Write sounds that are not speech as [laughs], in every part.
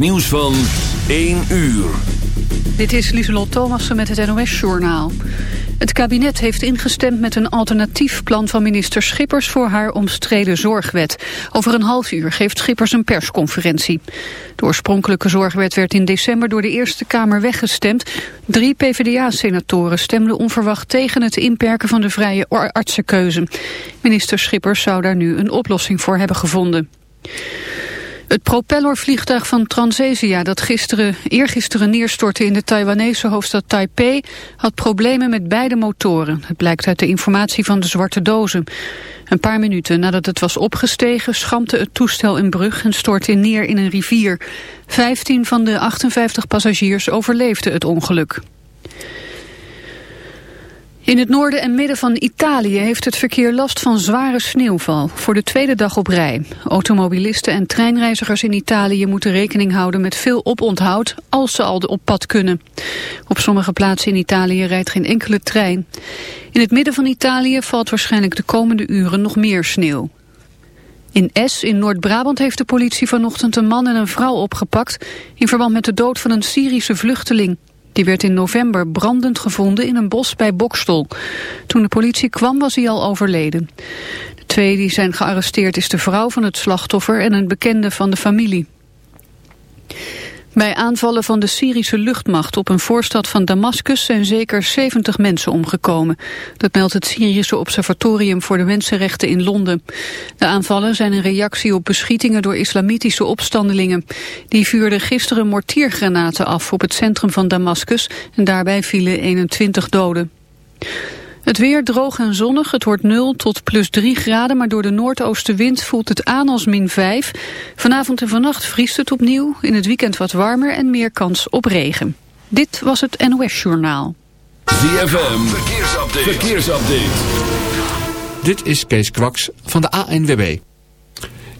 Nieuws van 1 uur. Dit is Lieselot Thomassen met het NOS-journaal. Het kabinet heeft ingestemd met een alternatief plan van minister Schippers voor haar omstreden zorgwet. Over een half uur geeft Schippers een persconferentie. De oorspronkelijke zorgwet werd in december door de Eerste Kamer weggestemd. Drie PvdA-senatoren stemden onverwacht tegen het inperken van de vrije artsenkeuze. Minister Schippers zou daar nu een oplossing voor hebben gevonden. Het propellervliegtuig van Transasia dat gisteren, eergisteren neerstortte in de Taiwanese hoofdstad Taipei had problemen met beide motoren. Het blijkt uit de informatie van de zwarte dozen. Een paar minuten nadat het was opgestegen schampte het toestel een brug en stortte neer in een rivier. Vijftien van de 58 passagiers overleefden het ongeluk. In het noorden en midden van Italië heeft het verkeer last van zware sneeuwval. Voor de tweede dag op rij. Automobilisten en treinreizigers in Italië moeten rekening houden met veel oponthoud als ze al op pad kunnen. Op sommige plaatsen in Italië rijdt geen enkele trein. In het midden van Italië valt waarschijnlijk de komende uren nog meer sneeuw. In Es in Noord-Brabant heeft de politie vanochtend een man en een vrouw opgepakt... in verband met de dood van een Syrische vluchteling. Die werd in november brandend gevonden in een bos bij Bokstol. Toen de politie kwam was hij al overleden. De twee die zijn gearresteerd is de vrouw van het slachtoffer en een bekende van de familie. Bij aanvallen van de Syrische luchtmacht op een voorstad van Damascus zijn zeker 70 mensen omgekomen. Dat meldt het Syrische Observatorium voor de Mensenrechten in Londen. De aanvallen zijn een reactie op beschietingen door islamitische opstandelingen. Die vuurden gisteren mortiergranaten af op het centrum van Damascus en daarbij vielen 21 doden. Het weer droog en zonnig. Het wordt 0 tot plus 3 graden, maar door de noordoostenwind voelt het aan als min 5. Vanavond en vannacht vriest het opnieuw. In het weekend wat warmer en meer kans op regen. Dit was het NOS Journaal. ZFM, verkeersupdate. verkeersupdate. Dit is Kees Kwaks van de ANWB.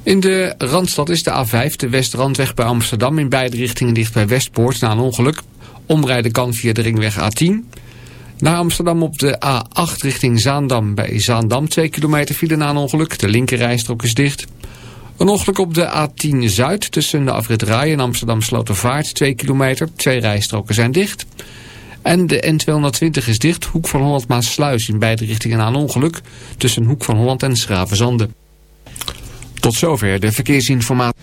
In de Randstad is de A5, de Westrandweg bij Amsterdam... in beide richtingen dicht bij Westpoort na een ongeluk. Omrijden kan via de ringweg A10... Naar Amsterdam op de A8 richting Zaandam. Bij Zaandam 2 kilometer file na een ongeluk. De linkerrijstrook is dicht. Een ongeluk op de A10 Zuid tussen de afrit Rai en Amsterdam Slotervaart 2 kilometer. Twee rijstroken zijn dicht. En de N220 is dicht. Hoek van Holland Maasluis in beide richtingen na een ongeluk. Tussen Hoek van Holland en Schravenzande. Tot zover de verkeersinformatie.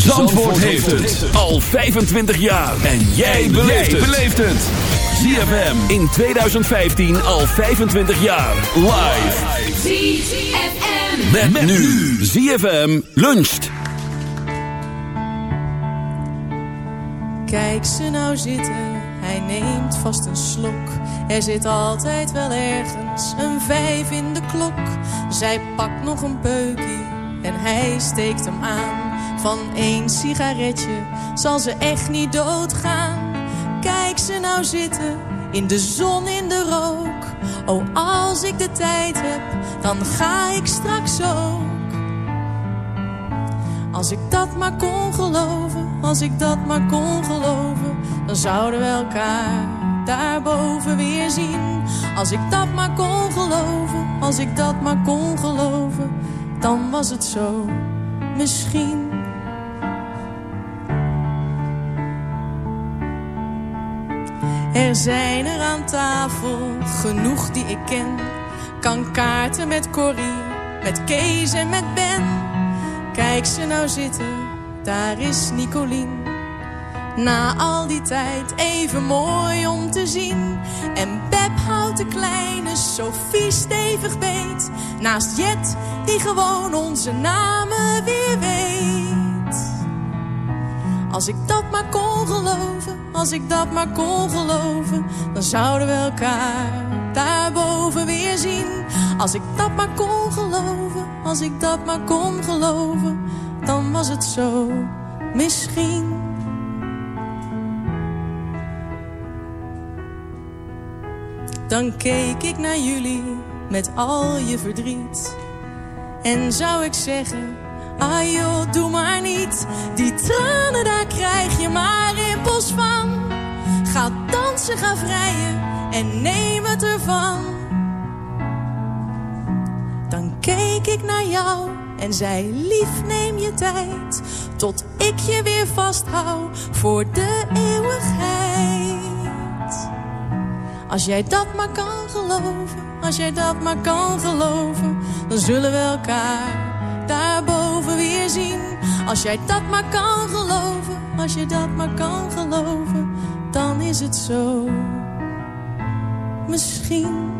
Zandvoort, heeft het al 25 jaar. En jij beleeft het. ZFM in 2015 al 25 jaar. Live. ZFM. Met, met nu. ZFM luncht. Kijk ze nou zitten, hij neemt vast een slok. Er zit altijd wel ergens een vijf in de klok. Zij pakt nog een peukie en hij steekt hem aan. Van één sigaretje zal ze echt niet doodgaan. Kijk ze nou zitten, in de zon, in de rook. Oh, als ik de tijd heb, dan ga ik straks ook Als ik dat maar kon geloven, als ik dat maar kon geloven, dan zouden we elkaar daarboven weer zien. Als ik dat maar kon geloven, als ik dat maar kon geloven, dan was het zo misschien. Er zijn er aan tafel genoeg die ik ken. Kan kaarten met Corrie, met Kees en met Ben. Kijk ze nou zitten, daar is Nicolien. Na al die tijd even mooi om te zien. En Beb houdt de kleine Sophie stevig beet. Naast Jet, die gewoon onze namen weer weet. Als ik dat maar kon geloven, als ik dat maar kon geloven, dan zouden we elkaar daarboven weer zien. Als ik dat maar kon geloven, als ik dat maar kon geloven, dan was het zo misschien. Dan keek ik naar jullie met al je verdriet. En zou ik zeggen, ah joh, doe maar niet. Die tranen, daar krijg je maar rimpels van. Ga dansen, ga vrijen en neem het ervan. Dan keek ik naar jou en zei, lief neem je tijd. Tot ik je weer vasthoud voor de eeuwigheid. Als jij dat maar kan geloven, als jij dat maar kan geloven, dan zullen we elkaar daarboven weer zien. Als jij dat maar kan geloven, als je dat maar kan geloven, dan is het zo. Misschien.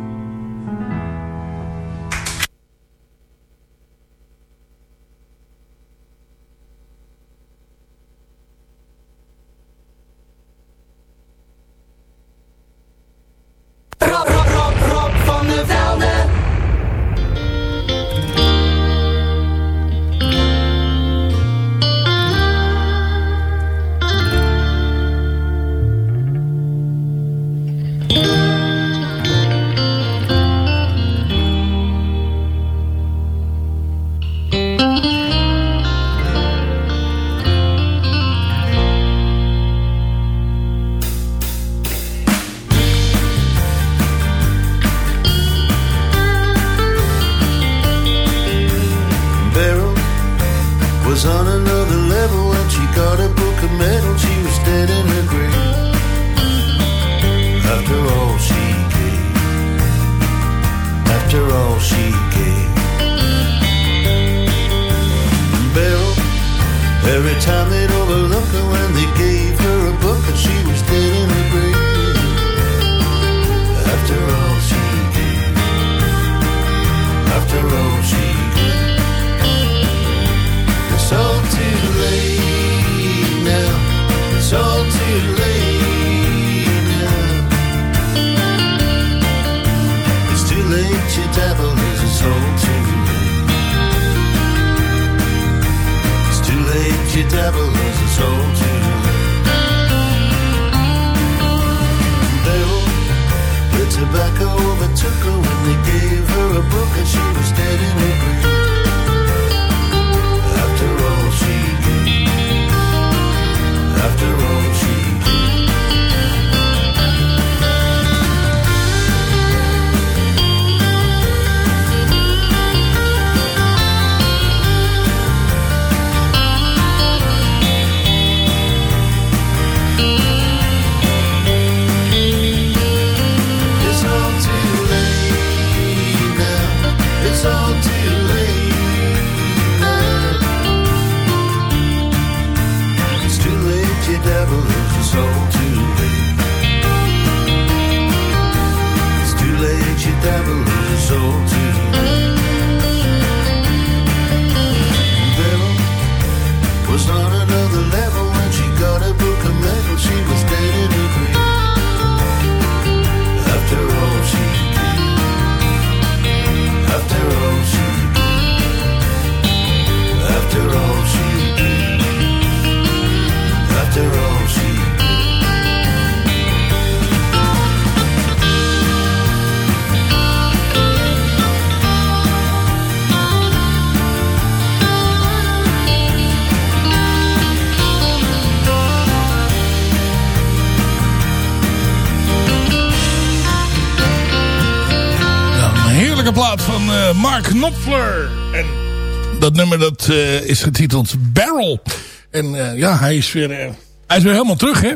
Nummer dat, eh, is getiteld Barrel. En eh, ja, hij is, weer, eh, hij is weer helemaal terug, hè.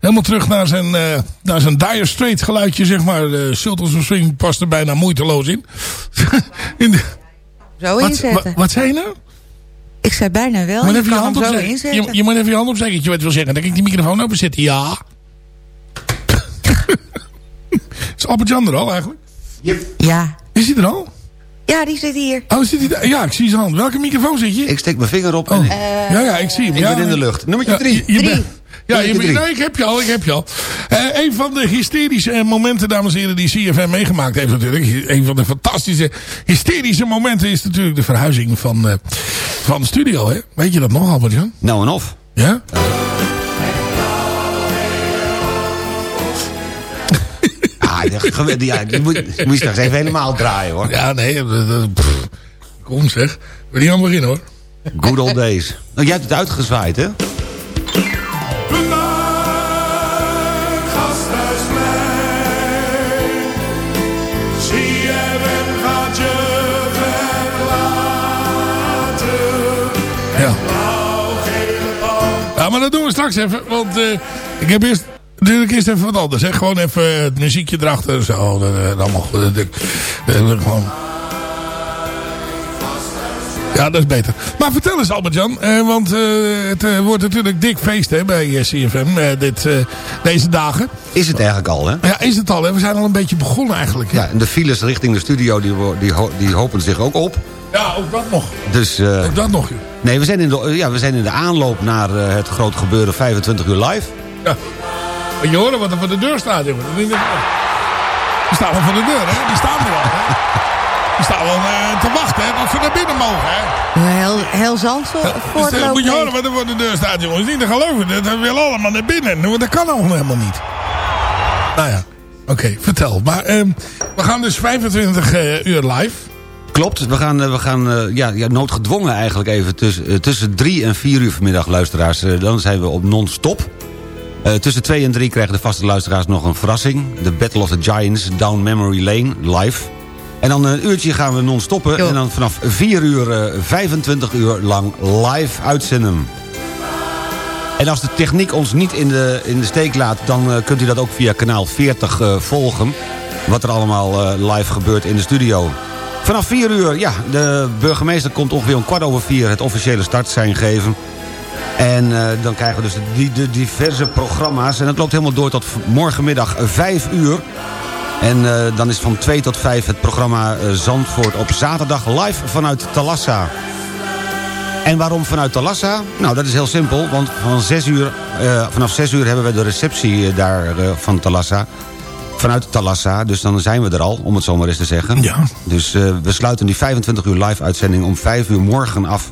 Helemaal terug naar zijn, naar zijn Dire Straits geluidje, zeg maar. De Sultans of Swing past er bijna moeiteloos in. [laughs] in de, Zo wat, inzetten. wat, wat zei je nou? Ik zei bijna wel. Je moet Je even je hand zo inzetten. Je, je moet even je hand opzeggen, wat je wil zeggen. Dan kan ik die microfoon openzetten. Ja. [laughs] is Albert Jan er al eigenlijk? Ja. Is hij er al? Ja, die zit hier. Oh, zit hij daar? Ja, ik zie zijn hand. Welke microfoon zit je? Ik steek mijn vinger op. Oh. en ik- ja, ja, ik zie hem. Ik ja, ben in de lucht. Nummertje Ja, drie. je- je bent- Ja, je, drie. ik heb je al, ik heb je al. Eh, een van de hysterische eh, momenten, dames en heren, die CFM meegemaakt heeft natuurlijk. Een van de fantastische, hysterische momenten is natuurlijk de verhuizing van, eh, van de studio. Hè? Weet je dat nog, Albert-Jan? Nou en of. Ja? Ja, die moet, die moet je straks even helemaal draaien hoor. Ja, nee. eh, eh, pff. Kom zeg. Wil je aan beginnen hoor. Good old days. Nou, jij hebt het uitgezwaaid hè? Ja. Ja, maar dat doen we straks even. Want eh, ik heb eerst... Natuurlijk eerst even wat anders. Hè. Gewoon even het muziekje erachter. Zo, dat, dat allemaal dat- gewoon... Ja, dat is beter. Maar vertel eens Albert-Jan. eh, want eh, het eh, wordt natuurlijk dik feest hè, bij eh, CFM. eh, dit, eh, deze dagen. Is het eigenlijk al hè? Ja, is het al. Hè? We zijn al een beetje begonnen eigenlijk. hè. Ja, en de files richting de studio die, die, die hopen zich ook op. Ja, ook dat nog. Dus eh, Ook dat nog. joh. nee, we zijn, in de, ja, we zijn in de aanloop naar eh, het grote gebeuren 25 uur live. Ja. Moet je horen wat er voor de deur staat, jongen. Dat Die staan al voor de deur, hè? Die staan er al, hè? Die staan al eh, te wachten, hè? Dat ze naar binnen mogen, hè? Heel, heel Zandvoort Dus, eh, moet je horen wat er voor de deur staat, jongens. Niet te geloven. Dat we willen allemaal naar binnen. Nou, Dat kan allemaal helemaal niet. Nou ja, oké, vertel. Maar ehm, we gaan dus 25 eh, uur live. Klopt, we gaan, we gaan ja, ja, noodgedwongen eigenlijk even tussen, tussen drie en vier uur vanmiddag, luisteraars. dan zijn we op non-stop. Eh, tussen twee en drie krijgen de vaste luisteraars nog een verrassing. De Battle of the Giants, Down Memory Lane, live. En dan een uurtje gaan we non-stoppen. En dan vanaf 4 uur, eh, 25 uur lang live uitzenden. En als de techniek ons niet in de, in de steek laat... dan eh, kunt u dat ook via kanaal 40 eh, volgen. Wat er allemaal eh, live gebeurt in de studio. Vanaf 4 uur, ja, de burgemeester komt ongeveer om kwart over vier... het officiële startsein geven. En eh, dan krijgen we dus die, de diverse programma's. En dat loopt helemaal door tot morgenmiddag 5 uur. En eh, dan is van 2 tot 5 het programma eh, Zandvoort op zaterdag live vanuit Talassa. En waarom vanuit Talassa? Nou, dat is heel simpel, want van 6 uur, eh, vanaf 6 uur hebben we de receptie eh, daar eh, van Talassa. Vanuit Talassa, dus dan zijn we er al, om het zo maar eens te zeggen. Ja. Dus eh, we sluiten die 25 uur live uitzending om 5 uur morgen af...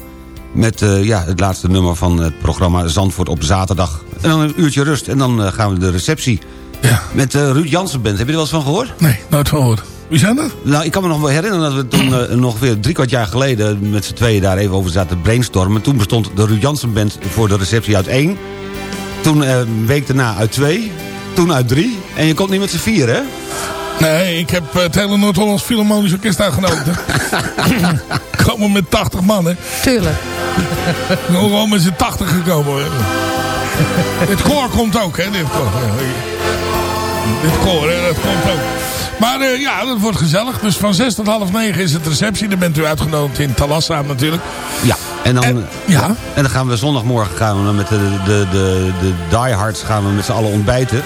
met eh, ja, het laatste nummer van het programma Zandvoort op zaterdag. En dan een uurtje rust en dan eh, gaan we de receptie. Ja. Met eh, Ruud Jansen band. Heb je er wel eens van gehoord? Nee, nooit van gehoord. Wie zijn dat? Nou, ik kan me nog wel herinneren dat we toen nog weer drie kwart jaar geleden... met z'n tweeën daar even over zaten te brainstormen. Toen bestond de Ruud Jansen Band voor de receptie uit één. Toen een week daarna uit twee. Toen uit drie. En je komt niet met z'n vier, hè? Nee, ik heb eh, het hele Noord-Hollands Philharmonisch Orkest uitgenodigd. [laughs] Komen met 80 man, hè. Tuurlijk. Gewoon met z'n 80 gekomen. hè. Dit koor komt ook, hè. Dit koor. Dit koor, hè, dat komt ook. Maar eh, ja, dat wordt gezellig. Dus van 6 tot half 9 is het receptie. Dan bent u uitgenodigd in Talassa natuurlijk. Ja. En dan, En- ja. en dan gaan we zondagmorgen gaan we met de, de, de, de diehards gaan we met z'n allen ontbijten.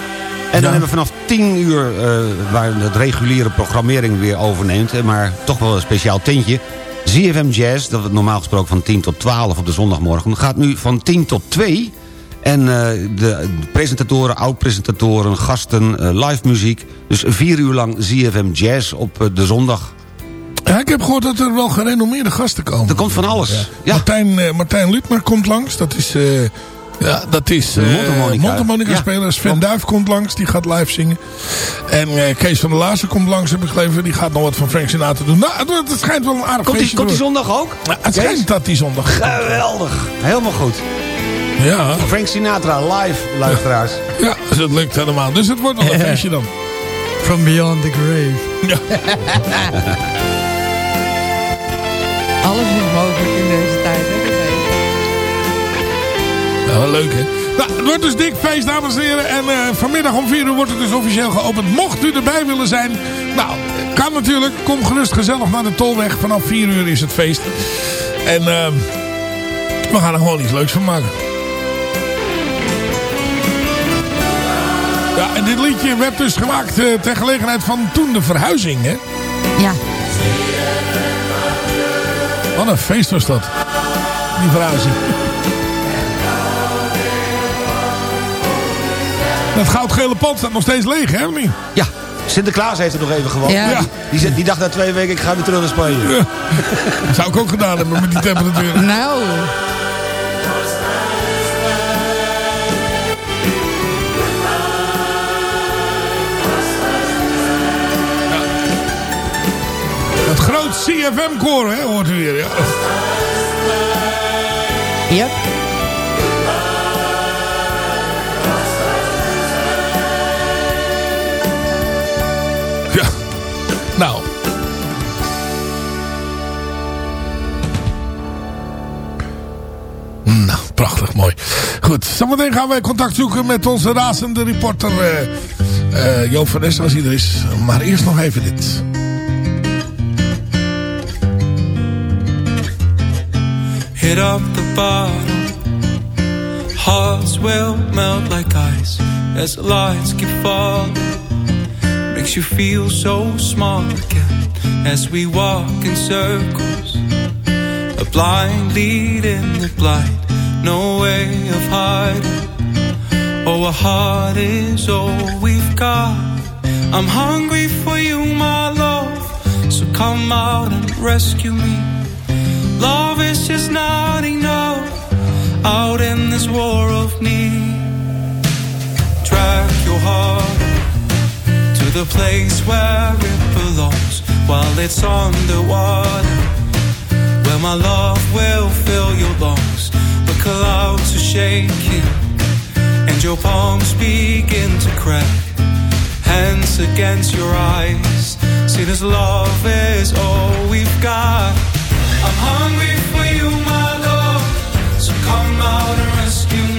En dan Ja. hebben we vanaf 10 uur, eh, waar het reguliere programmering weer overneemt... maar toch wel een speciaal tintje... ZFM Jazz, dat wordt normaal gesproken van 10 tot 12 op de zondagmorgen... gaat nu van 10 tot 2. En eh, de presentatoren, oud-presentatoren, gasten, eh, live muziek. Dus vier uur lang ZFM Jazz op de zondag. Ja, ik heb gehoord dat er wel gerenommeerde gasten komen. Er komt van alles. Ja. Martijn, Martijn Lutmer komt langs. Dat is... ja, dat is eh, mondharmonica. mondharmonica Ja, speler. Sven. Duif komt langs, die gaat live zingen. En eh, Kees van der Laarsen komt langs, heb ik gelezen. Die gaat nog wat van Frank Sinatra doen. Nou, het, het schijnt wel een aardig Komt die, feestje komt die zondag ook? Ja, het Kees? schijnt dat die zondag. Geweldig. Helemaal goed. Ja, Frank Sinatra live, luisteraars. ja, dus het lukt helemaal. Dus het wordt wel een feestje dan. From beyond the grave. Ja. [laughs] Alles is mogelijk in deze tijd. Hè? Wel leuk hè. Nou, het wordt dus dik feest dames en heren. En eh, vanmiddag om 4 uur wordt het dus officieel geopend. Mocht u erbij willen zijn. Nou, kan natuurlijk. Kom gerust gezellig naar de Tolweg. Vanaf 4 uur is het feest. En eh, we gaan er gewoon iets leuks van maken. Ja, en dit liedje werd dus gemaakt eh, ter gelegenheid van toen de verhuizing, hè? Ja. Wat een feest was dat. Die verhuizing. Dat goudgele pand staat nog steeds leeg, hè? niet? Ja, Sinterklaas heeft er nog even gewoond. Ja. Die, die, die dacht na twee weken, ik ga weer terug naar Spanje. Ja. Dat zou ik ook gedaan hebben met die temperatuur. Nou, Het groot CFM-koor, hè, hoort u weer. Ja. yep. Goed, zometeen gaan wij contact zoeken met onze razende reporter eh Joop van Nes als hij er is. Maar eerst nog even dit. Hit up the bottom. Hearts will melt like ice as the lights keep falling. Makes you feel so small again as we walk in circles. A blind lead in the blind, no way of hiding. Oh, a heart is all we've got. I'm hungry for you, my love. So come out and rescue me. Love is just not enough out in this war of need. Drag your heart to the place where it belongs while it's underwater. Where my love will fill your lungs. The clouds are shaking and your palms begin to crack. Hands against your eyes. See, this love is all we've got. I'm hungry for you, my love. So come out and rescue me.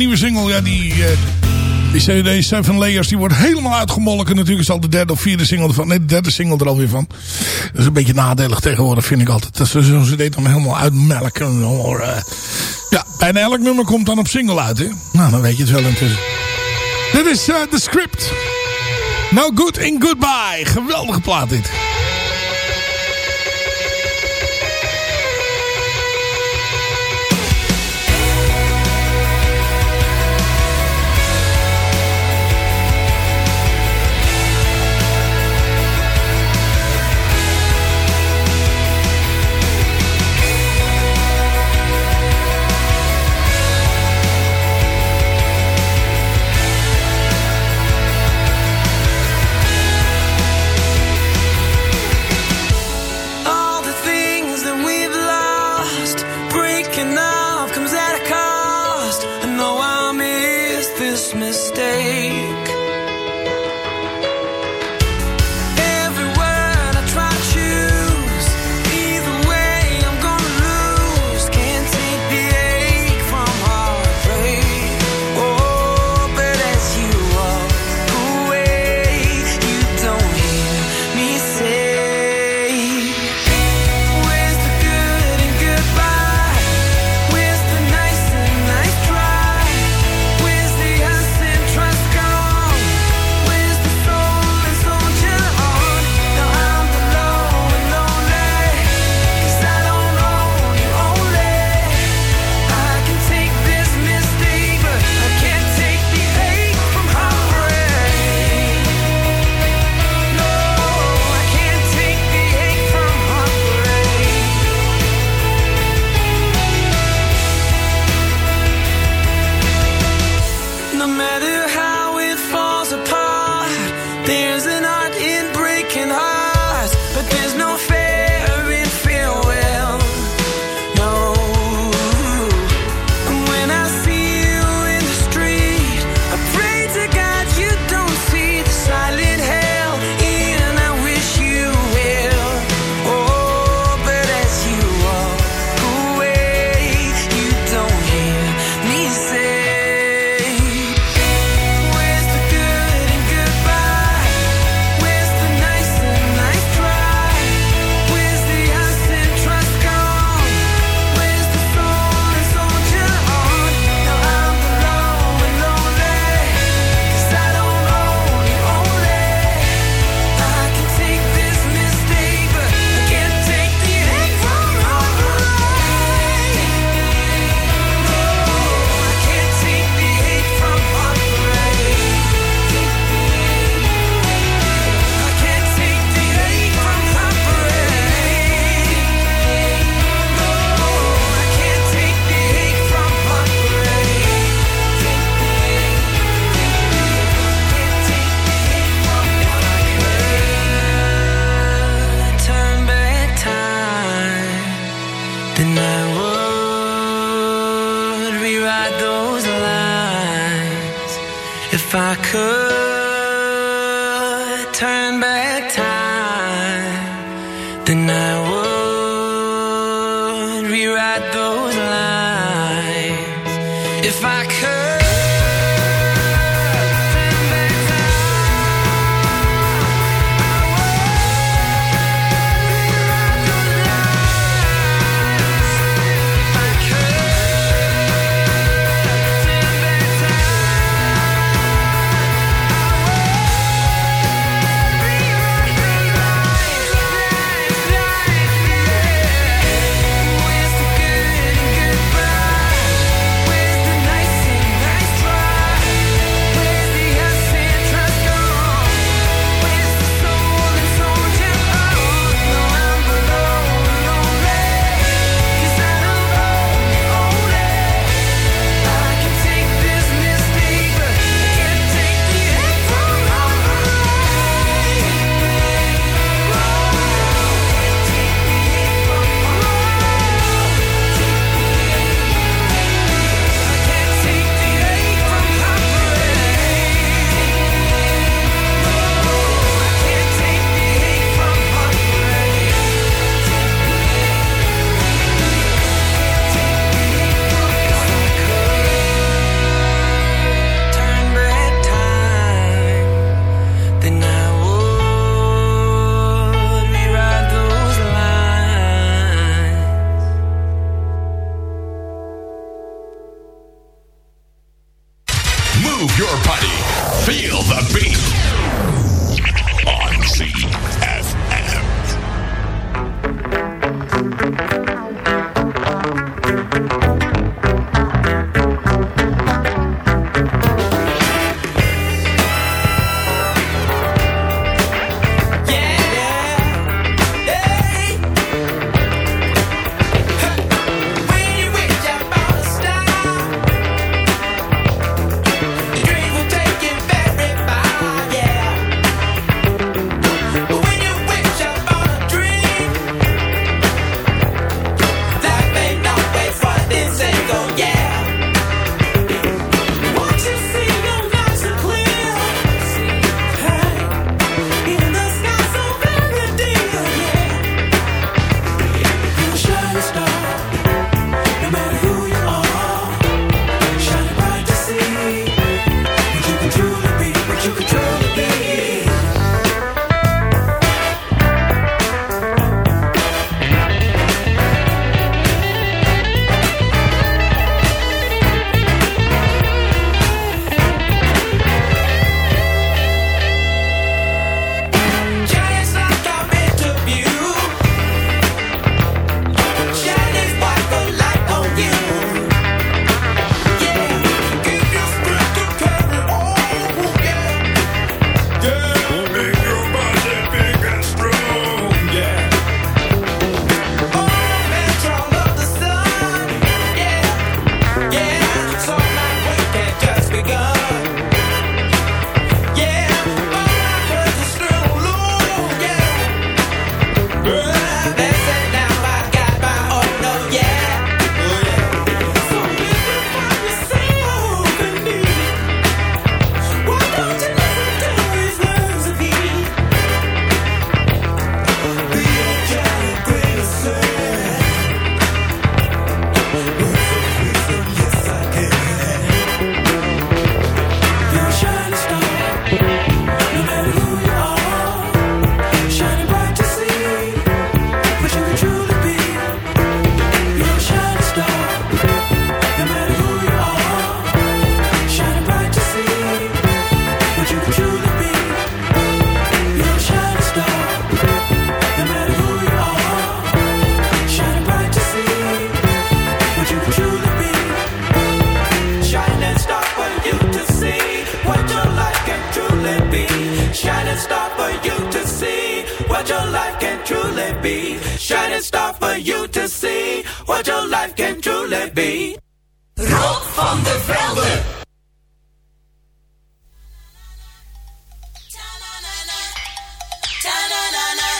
Nieuwe single. Ja, die, eh, die CD Seven Layers, die wordt helemaal uitgemolken. Natuurlijk is al de derde of vierde single ervan. Nee, de derde single er alweer van. Dat is een beetje nadelig tegenwoordig, vind ik altijd. Dat ze zo'n CD dan helemaal uitmelken. Hoor, eh. Ja, bijna elk nummer komt dan op single uit, hè. Nou, dan weet je het wel intussen. Dit is eh, The Script. No Good in Goodbye. Geweldige plaat dit.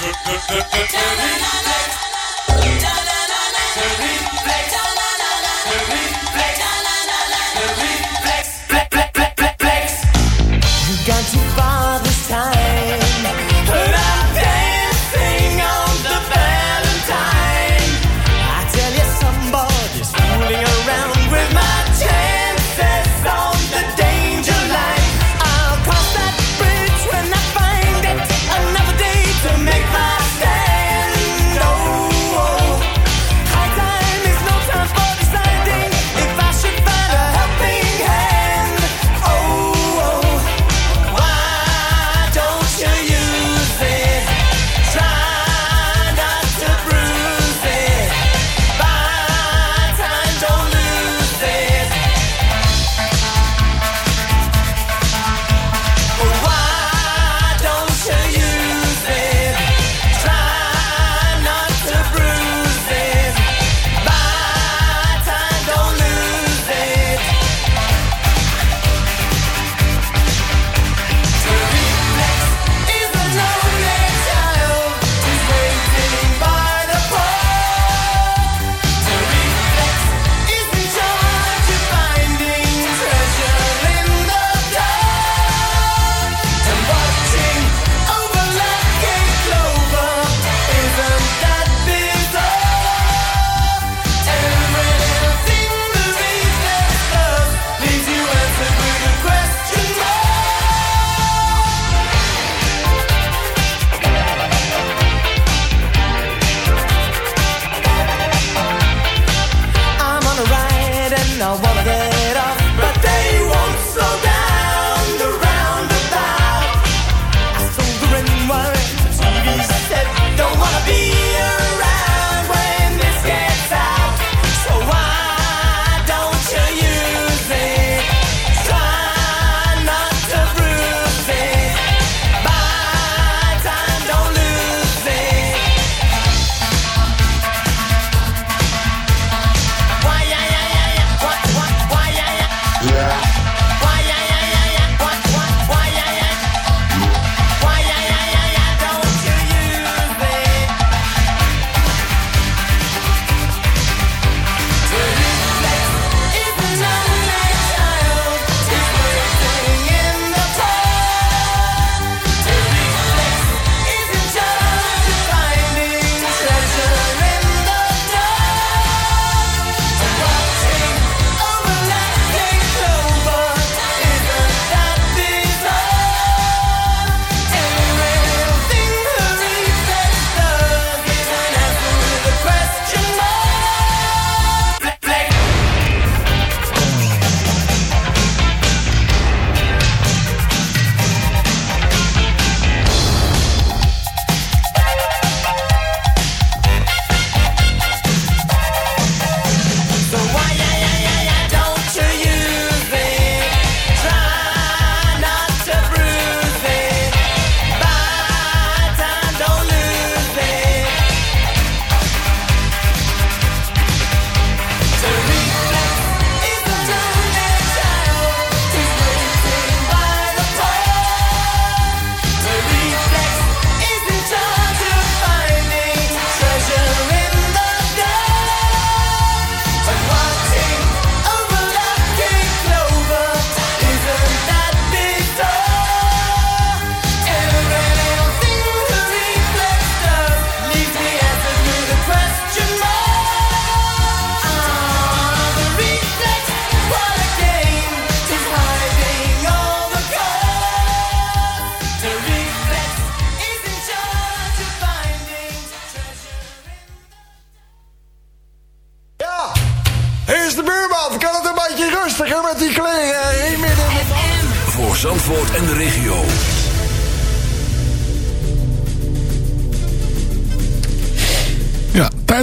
Tell me.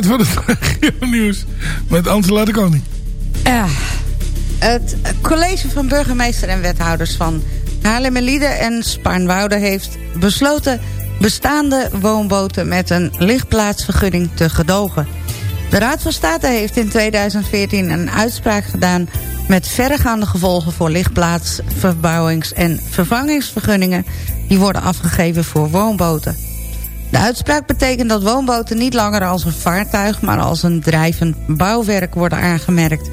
Tijd voor het [laughs] regio-nieuws met Angela de Koning. Ja, het college van burgemeester en wethouders van Haarlemmerlieden en Spaarnwoude heeft besloten bestaande woonboten met een lichtplaatsvergunning te gedogen. De Raad van State heeft in 2014 een uitspraak gedaan... met verregaande gevolgen voor lichtplaats, verbouwings- en vervangingsvergunningen... die worden afgegeven voor woonboten. De uitspraak betekent dat woonboten niet langer als een vaartuig... maar als een drijvend bouwwerk worden aangemerkt.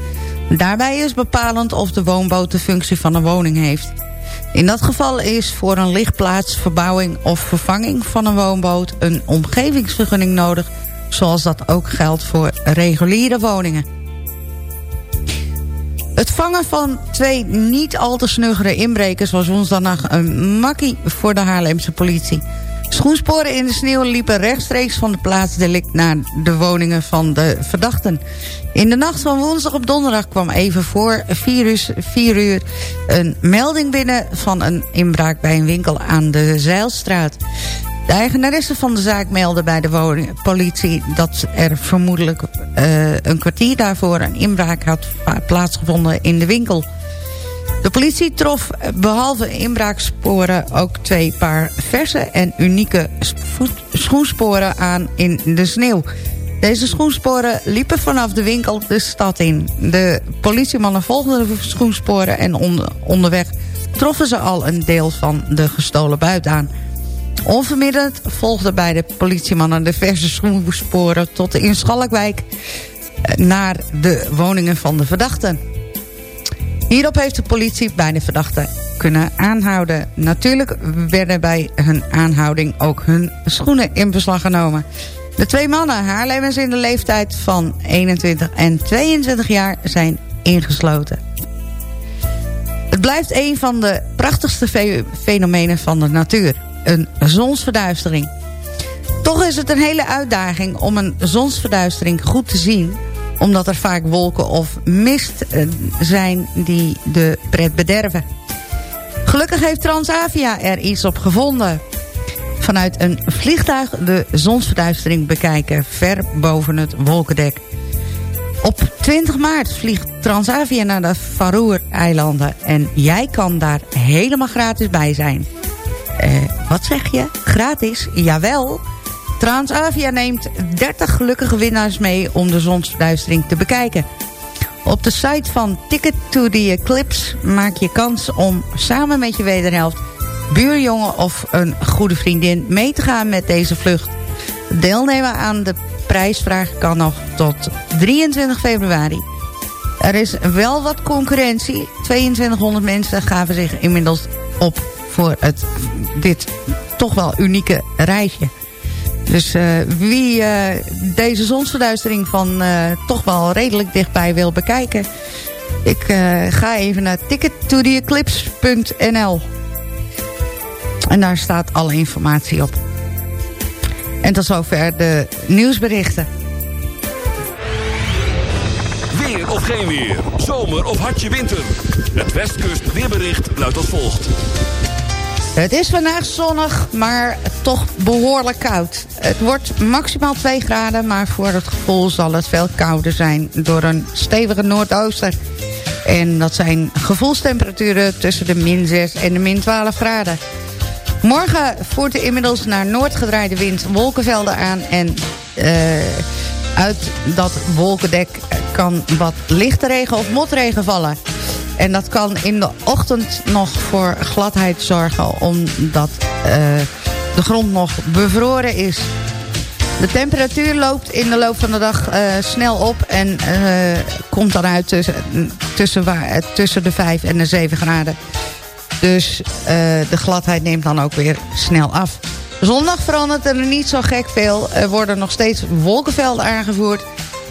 Daarbij is bepalend of de woonboot de functie van een woning heeft. In dat geval is voor een lichtplaats, verbouwing of vervanging van een woonboot... een omgevingsvergunning nodig, zoals dat ook geldt voor reguliere woningen. Het vangen van twee niet al te snuggere inbrekers... was woensdag een makkie voor de Haarlemse politie... Schoensporen in de sneeuw liepen rechtstreeks van de plaatsdelict naar de woningen van de verdachten. In de nacht van woensdag op donderdag kwam even voor 4 uur, 4 uur een melding binnen van een inbraak bij een winkel aan de Zeilstraat. De eigenaresse van de zaak meldde bij de politie dat er vermoedelijk uh, een kwartier daarvoor een inbraak had plaatsgevonden in de winkel. De politie trof behalve inbraaksporen ook twee paar verse en unieke schoensporen aan in de sneeuw. Deze schoensporen liepen vanaf de winkel de stad in. De politiemannen volgden de schoensporen en onderweg troffen ze al een deel van de gestolen buit aan. Onvermiddeld volgden bij de politiemannen de verse schoensporen tot in Schalkwijk eh, naar de woningen van de verdachten. Hierop heeft de politie beide verdachten kunnen aanhouden. Natuurlijk werden bij hun aanhouding ook hun schoenen in beslag genomen. De twee mannen, Haarlemmers in de leeftijd van 21 en 22 jaar, zijn ingesloten. Het blijft een van de prachtigste fenomenen van de natuur. Een zonsverduistering. Toch is het een hele uitdaging om een zonsverduistering goed te zien omdat er vaak wolken of mist eh, zijn die de pret bederven. Gelukkig heeft Transavia er iets op gevonden. Vanuit een vliegtuig de zonsverduistering bekijken... ver boven het wolkendek. Op 20 maart vliegt Transavia naar de Faroe-eilanden... en jij kan daar helemaal gratis bij zijn. Eh, wat zeg je? Gratis? Jawel... Transavia neemt 30 gelukkige winnaars mee om de zonsverduistering te bekijken. Op de site van Ticket to the Eclipse maak je kans om samen met je wederhelft... buurjongen of een goede vriendin mee te gaan met deze vlucht. Deelnemen aan de prijsvraag kan nog tot 23 februari. Er is wel wat concurrentie. 2200 mensen gaven zich inmiddels op voor het, dit toch wel unieke reisje. Dus uh, wie uh, deze zonsverduistering van uh, toch wel redelijk dichtbij wil bekijken... ik ga even naar tickettotheeclipse.nl. En daar staat alle informatie op. En tot zover de nieuwsberichten. Weer of geen weer, zomer of hartje winter. Het Westkust weerbericht luidt als volgt. Het is vandaag zonnig, maar toch behoorlijk koud. Het wordt maximaal 2 graden, maar voor het gevoel zal het veel kouder zijn... door een stevige noordooster. En dat zijn gevoelstemperaturen tussen de min 6 en de min 12 graden. Morgen voert de inmiddels naar noord gedraaide wind wolkenvelden aan... en uh, uit dat wolkendek kan wat lichte regen of motregen vallen... En dat kan in de ochtend nog voor gladheid zorgen... omdat uh, de grond nog bevroren is. De temperatuur loopt in de loop van de dag uh, snel op... en uh, komt dan uit tussen, tussen, tussen de 5 en de 7 graden. Dus de gladheid neemt dan ook weer snel af. Zondag verandert er niet zo gek veel. Er worden nog steeds wolkenvelden aangevoerd...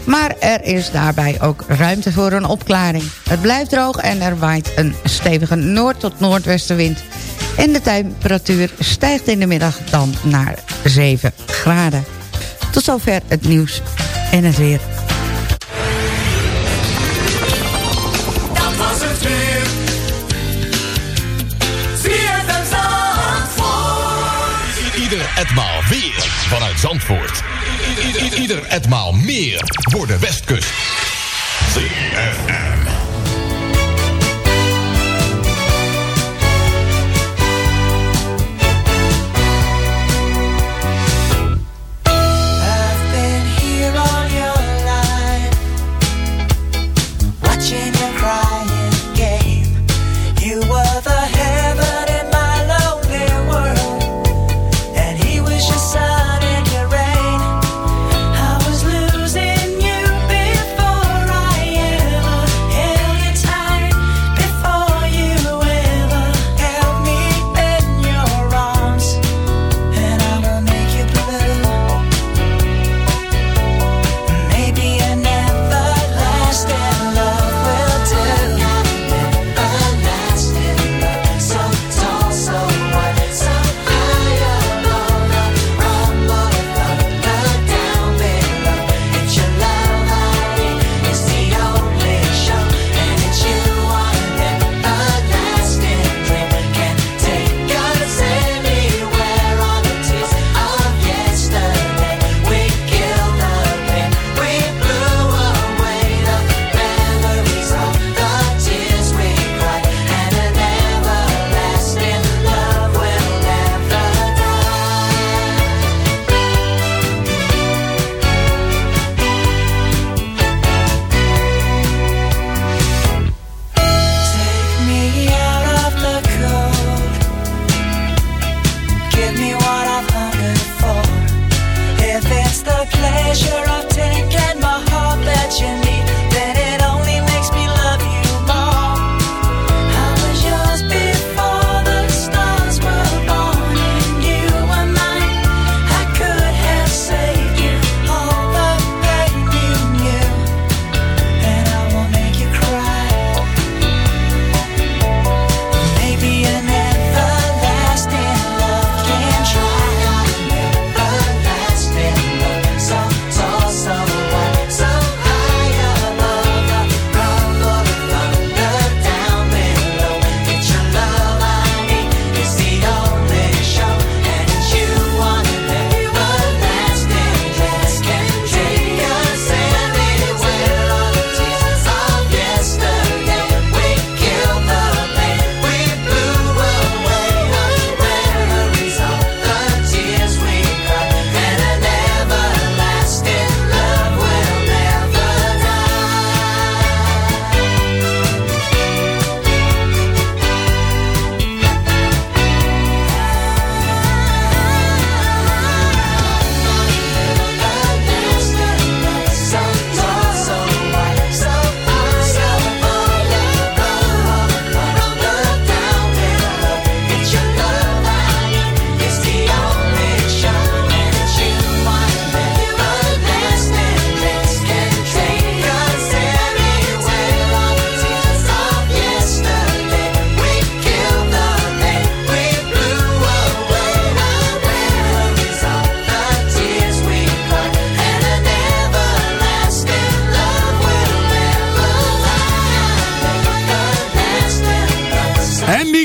Maar er is daarbij ook ruimte voor een opklaring. Het blijft droog en er waait een stevige noord- tot noordwestenwind. En de temperatuur stijgt in de middag dan naar 7 graden. Tot zover het nieuws en het weer. Dat was het weer. Ieder etmaal weer vanuit Zandvoort. Ieder etmaal meer voor de Westkust. pleasure of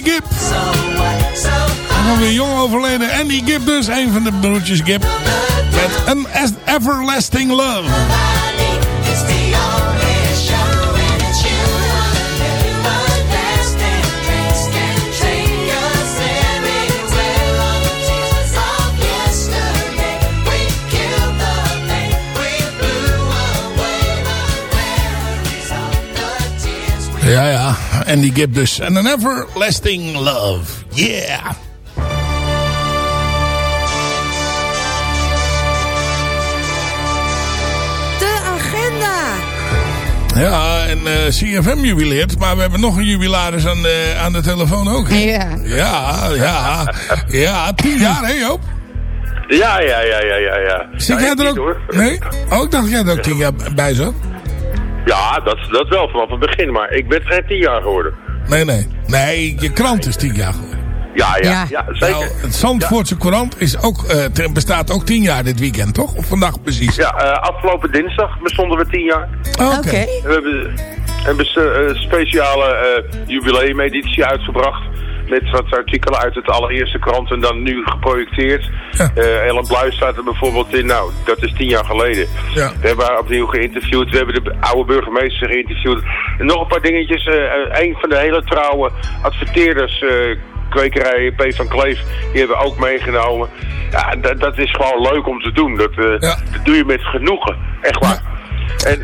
Gibb. En dan weer jong overleden Andy Gibb dus. Een van de broertjes Gibb. Met een Everlasting Love. Ja, ja. Andy Gibb dus. En een Everlasting Love. Yeah. De agenda. Ja, en eh, CFM jubileert. Maar we hebben nog een jubilaris aan de, aan de telefoon ook. hè? Ja. Ja, ja. Ja, tien jaar hè Joop? Ja, ja, ja, ja, ja. ja. Zit Ja, jij er ook... Nee? Oh, ik dacht dat jij er ook tien jaar bij zat. Ja, dat, dat wel vanaf het begin, maar ik ben geen tien jaar geworden. Nee, nee. Nee, je krant is tien jaar geworden. Ja, ja, Ja. ja, zeker. Nou, het Zandvoortse Courant is ook, eh, bestaat ook tien jaar dit weekend, toch? Of vandaag precies? Ja, eh, afgelopen dinsdag bestonden we tien jaar. Oké. Oké. We hebben, hebben ze een speciale eh jubileumeditie uitgebracht. Met wat artikelen uit het allereerste krant en dan nu geprojecteerd. Eh, Ellen Bluis staat er bijvoorbeeld in. Nou, dat is tien jaar geleden. Ja. We hebben haar opnieuw geïnterviewd. We hebben de oude burgemeester geïnterviewd. En nog een paar dingetjes. Eh, een van de hele trouwe adverteerders... eh, Kwekerij P. van Kleef, die hebben we ook meegenomen. Ja, dat, dat is gewoon leuk om te doen. Dat, dat doe je met genoegen. Echt waar. En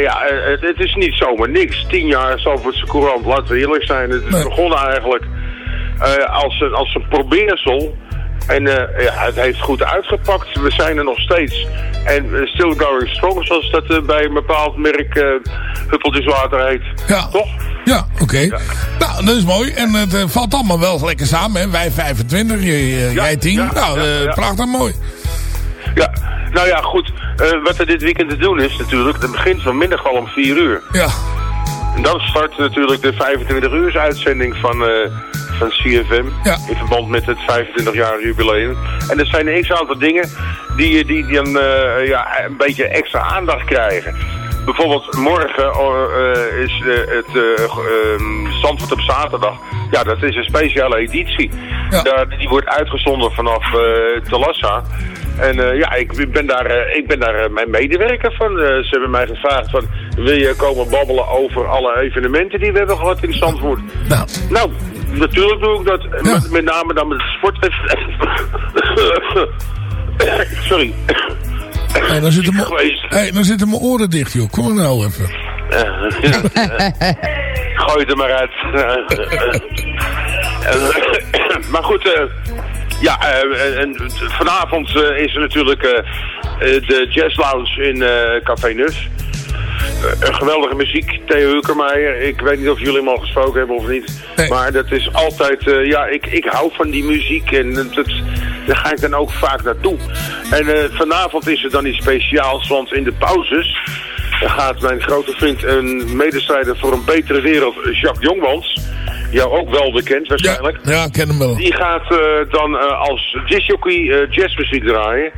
ja, het, het is niet zomaar niks. Tien jaar Zalvoortse Courant, laten we eerlijk zijn. Het is begonnen eigenlijk als, een, als een probeersel. En eh, ja, het heeft goed uitgepakt. We zijn er nog steeds. En eh, still going strong, zoals dat eh, bij een bepaald merk uh, Huppeltjeswater heet. Ja. Toch? Ja, oké. Nou, dat is mooi. En het eh, valt allemaal wel lekker samen, hè? Wij 25, j- eh, jij 10. ja, nou, eh, prachtig mooi. Ja, nou ja, goed. Eh, wat er dit weekend te doen is natuurlijk, het begint vanmiddag al om 4 uur. Ja. En dan start natuurlijk de 25 uur uitzending van, eh, van CFM. In verband met het 25-jarige jubileum. En er zijn een x-aantal dingen die, die, die dan eh, ja, een beetje extra aandacht krijgen. Bijvoorbeeld morgen eh, is eh, het eh ehm, Zandvoort op zaterdag. Ja, dat is een speciale editie. Daar, die wordt uitgezonden vanaf eh Talassa. En eh, ja, ik ben daar, eh, ik ben daar eh, mijn medewerker van. Eh, ze hebben mij gevraagd van, wil je komen babbelen over alle evenementen die we hebben gehad in Zandvoort? Nou, nou natuurlijk doe ik dat. Met, met name dan met sport. [laughs] Sorry. Hey, dan, zitten mijn, hey, dan zitten mijn oren dicht, joh. Kom maar nou even. Gooi het er maar uit. maar goed, eh, ja, eh, en vanavond eh, is er natuurlijk eh, eh, de Jazz Lounge in eh, Café Nus. Eh, een geweldige muziek, Theo Hukermeijer. Ik weet niet of jullie hem al gesproken hebben of niet. Maar dat is altijd, eh, ja, ik, ik hou van die muziek en dat, dat- daar ga ik dan ook vaak naartoe. En eh, vanavond is er dan iets speciaals, want in de pauzes gaat mijn grote vriend en medestrijder voor een betere wereld, Jacques Jongmans, jou ook wel bekend waarschijnlijk. Ja, ik ken hem wel. Die gaat eh, dan eh, als jazzjockey eh, jazzmuziek draaien.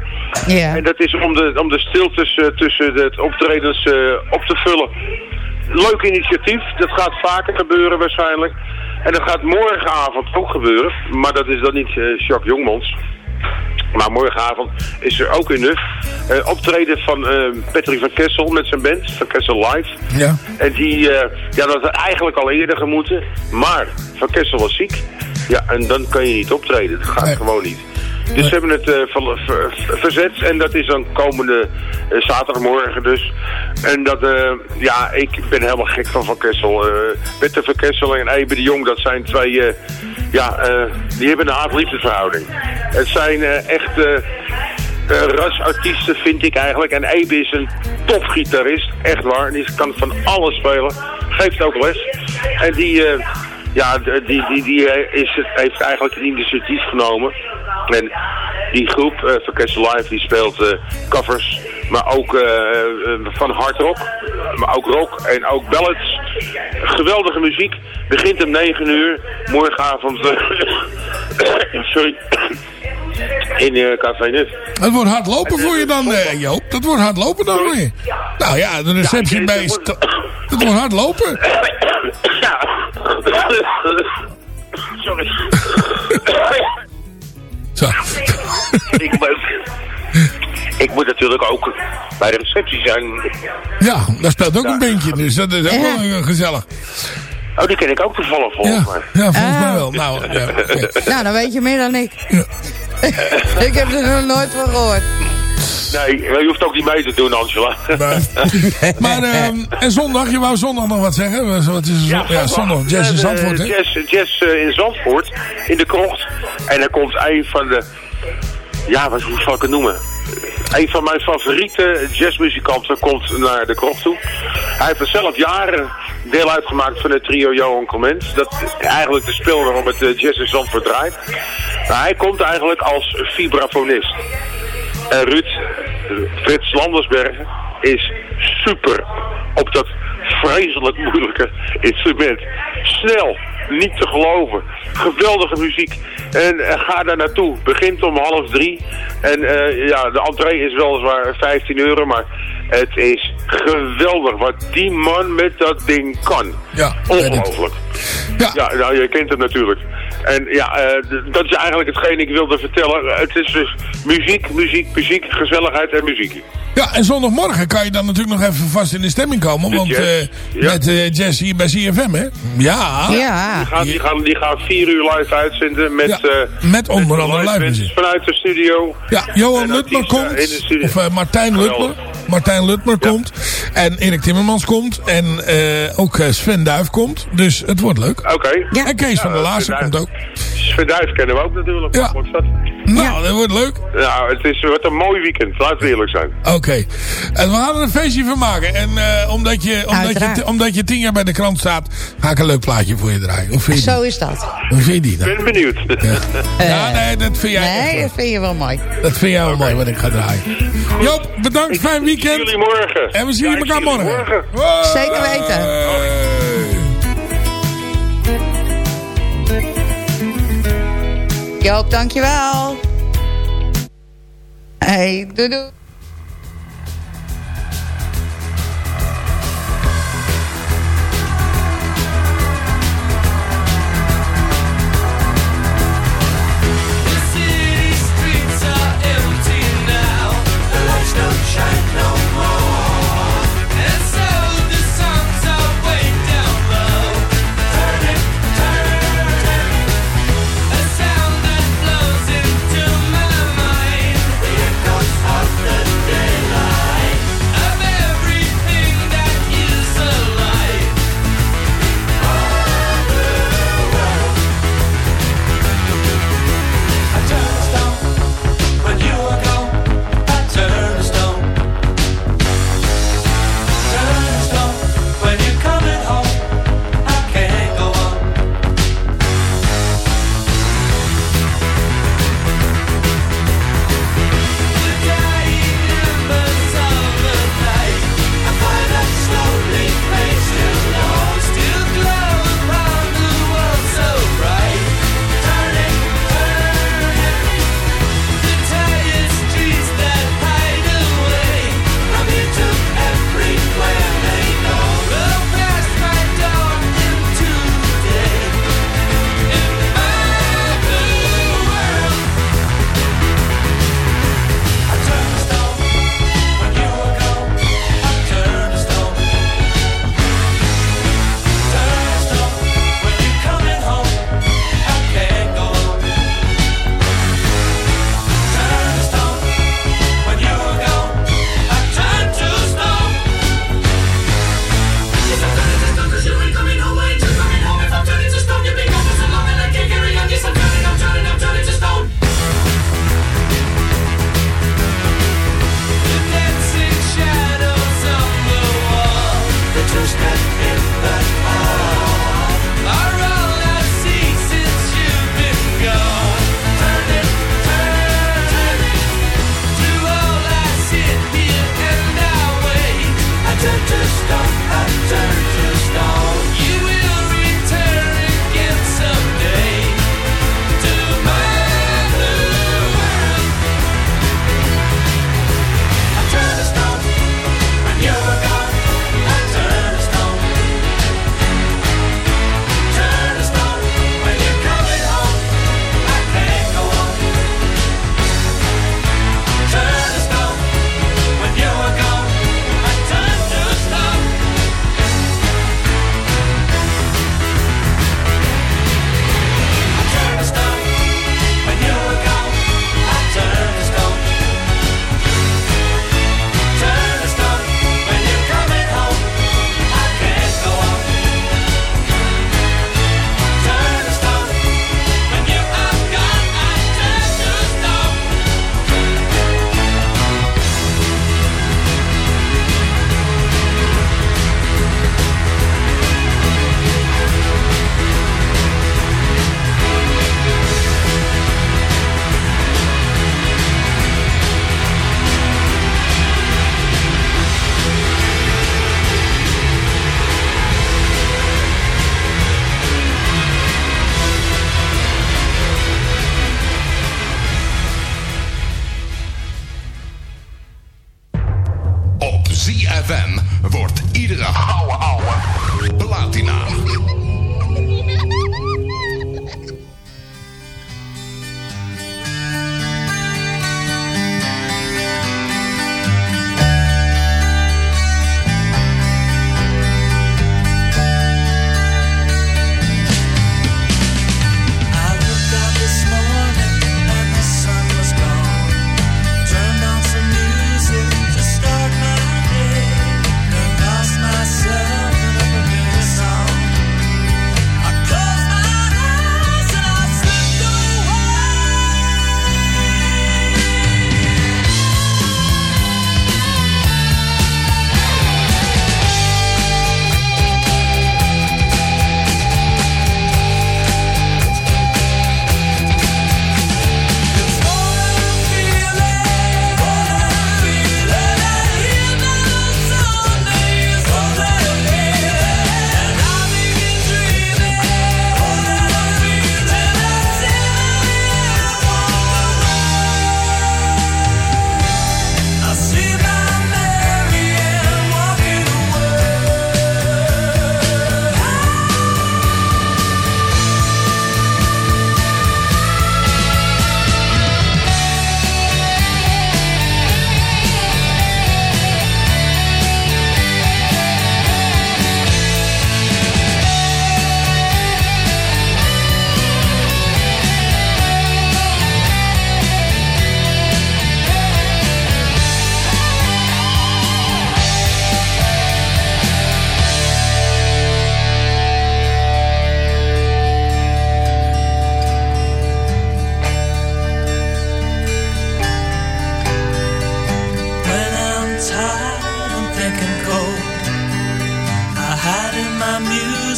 Ja. En dat is om de, om de stiltes eh, tussen de optredens eh, op te vullen. Leuk initiatief, dat gaat vaker gebeuren waarschijnlijk. En dat gaat morgenavond ook gebeuren. Maar dat is dan niet eh, Jacques Jongmans. Maar morgenavond is er ook in Nuf eh, optreden van eh, Patrick van Kessel met zijn band, van Kessel Live. Ja. En die, eh, ja, dat had eigenlijk al eerder gemoeten. Maar Van Kessel was ziek. Ja, en dan kan je niet optreden. Dat gaat gewoon niet. Dus ze hebben het ver- ver- verzet en dat is dan komende zaterdagmorgen dus. En dat, ja, ik ben helemaal gek van Van Kessel. Peter van Kessel en Ebe de Jong, dat zijn twee, ja, eh, die hebben een haat-liefdesverhouding. Het zijn eh, echt eh, rasartiesten, vind ik eigenlijk. En Ebe is een topgitarist, echt waar. Die kan van alles spelen, geeft ook les. En die... ja, die, die, die is heeft eigenlijk een initiatief genomen. En die groep uh, Live die speelt covers, maar ook eh, eh, van hard rock, maar ook rock en ook ballads. Geweldige muziek. Begint om 9 uur, morgenavond. eh, [coughs] sorry. [coughs] In eh Café Nuf. Het wordt hard lopen voor je dan, eh, Joop. Dat wordt hard lopen dan voor je. Nou ja, de receptie bij... Het wordt hard lopen. [coughs] sorry. Zo. ik, moet, ik moet natuurlijk ook bij de receptie zijn. Ja, daar speelt ook een bandje, dus dat is ook wel eh, gezellig. Oh, die ken ik ook toevallig volgens mij. Ja, volgens mij Ah. wel. Nou, ja. Nou, dan weet je meer dan ik. [laughs] ik heb er nog nooit van gehoord. Nee, je hoeft ook niet mee te doen, Angela. [laughs] Maar, ehm, en zondag, je wou zondag nog wat zeggen? Wat is er zon- ja, zondag, jazz in Eh, Zandvoort, hè? Jazz, jazz eh, in Zandvoort, in de krocht. En er komt een van de... Ja, wat, hoe zal ik het noemen? Een van mijn favoriete jazzmuzikanten komt naar de krocht toe. Hij heeft er zelf jaren deel uitgemaakt van het trio Johan Clement. Dat eigenlijk de speel waarom het eh, jazz in Zandvoort draait. Maar hij komt eigenlijk als vibrafonist. En Ruud, Frits Landersbergen, is super op dat vreselijk moeilijke instrument. Snel, niet te geloven. Geweldige muziek. En eh, ga daar naartoe. Begint om half drie. En eh, ja, de entree is weliswaar 15 euro, maar het is geweldig wat die man met dat ding kan. Ja, Ongelooflijk. Ja, nou, je kent hem natuurlijk. En ja, eh, dat is eigenlijk hetgeen ik wilde vertellen. Het is dus muziek, muziek, muziek, gezelligheid en muziek. Ja, en zondagmorgen kan je dan natuurlijk nog even vast in de stemming komen. De Want jazz. eh, Ja. met eh, Jazz hier bij CFM, hè? Ja. Die gaan, die, gaan, die gaan vier uur live uitzenden met... eh, Met onder andere live live. Vanuit de studio. Ja, Johan Lutmer komt. in de studio. Of Martijn Lutmer. Geweldig. Martijn Lutmer komt. En Erik Timmermans komt. En eh, ook eh, Sven Duif komt. Dus het wordt leuk. Oké. En Kees van der Laarsen komt ook. Sven Duijf kennen we ook natuurlijk. Ja. Nou, dat wordt leuk. Nou, het is, wordt een mooi weekend. Laten we eerlijk zijn. Oké. En we gaan er een feestje van maken. En eh, omdat, je, omdat, je, omdat je tien jaar bij de krant staat, ga ik een leuk plaatje voor je draaien. Hoe vind je? Zo is dat. Hoe vind je die Ik ben benieuwd. Ja, nee, dat vind jij Nee, dat vind je wel mooi. Dat vind jij wel mooi wat ik ga draaien. Joop, bedankt. Fijn weekend. Jullie morgen. En we zien ik elkaar morgen. morgen. Zeker weten. Joop, dankjewel. Hey, doei doei.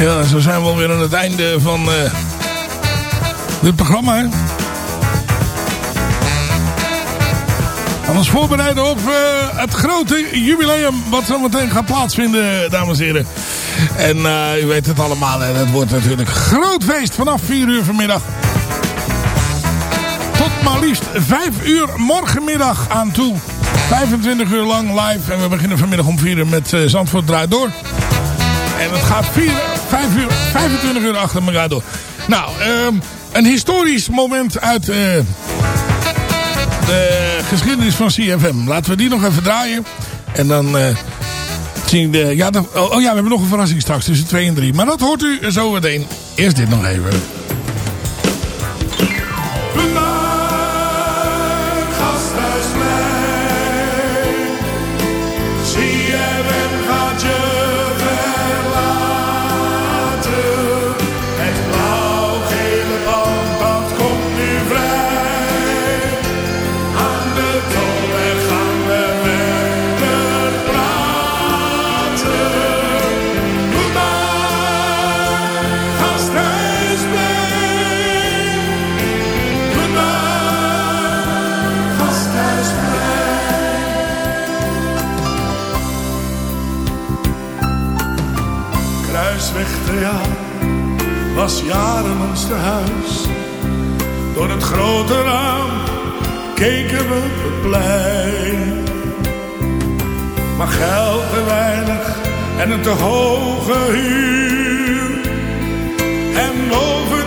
Ja, zo zijn we alweer aan het einde van eh, dit programma. Hè? Ons voorbereiden op eh, het grote jubileum wat zo meteen gaat plaatsvinden, dames en heren. En eh, u weet het allemaal, het wordt natuurlijk een groot feest vanaf 4 uur vanmiddag. Tot maar liefst 5 uur morgenmiddag aan toe. 25 uur lang live. En we beginnen vanmiddag om 4 uur met Zandvoort draait door. En het gaat 4, 5 uur, 25 uur achter elkaar door. Nou, um, een historisch moment uit uh, de geschiedenis van CFM. Laten we die nog even draaien. En dan uh, zien de... Ja, oh, oh ja, we hebben nog een verrassing straks tussen 2 en 3. Maar dat hoort u zo meteen. Eerst dit nog even. Jaren ons tehuis. Door het grote raam keken we het plein. Maar geld te weinig en een te hoge huur. En bovendien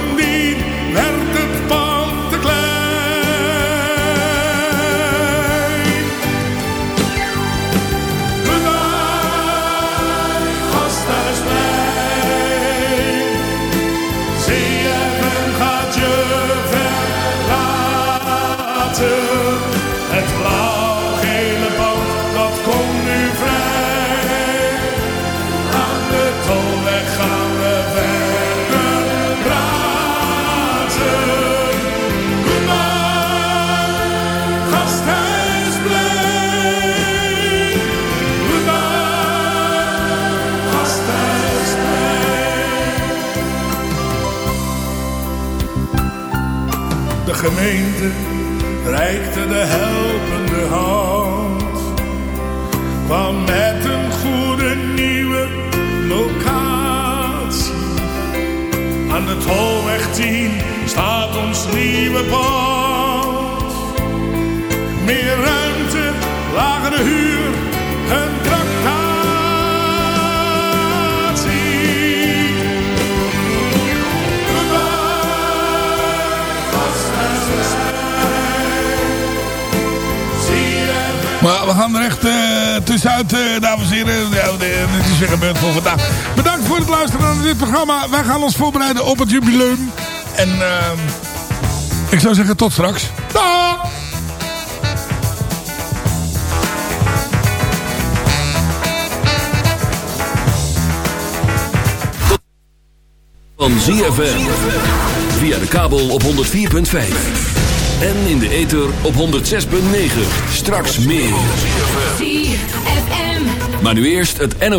programma. Wij gaan ons voorbereiden op het jubileum. En ehm, ik zou zeggen tot straks. Dag! Van ZFM. Via de kabel op 104.5. En in de ether op 106.9. Straks meer. Maar nu eerst het NO.